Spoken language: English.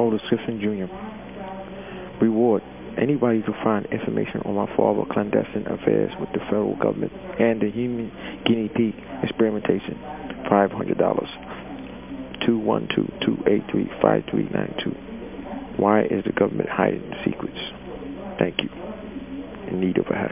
Otis Simpson, Jr. Reward. Anybody who find information on my father's clandestine affairs with the federal government and the human guinea pig experimentation, $500. 212-283-5392. Why is the government hiding secrets? Thank you. In need of a hat.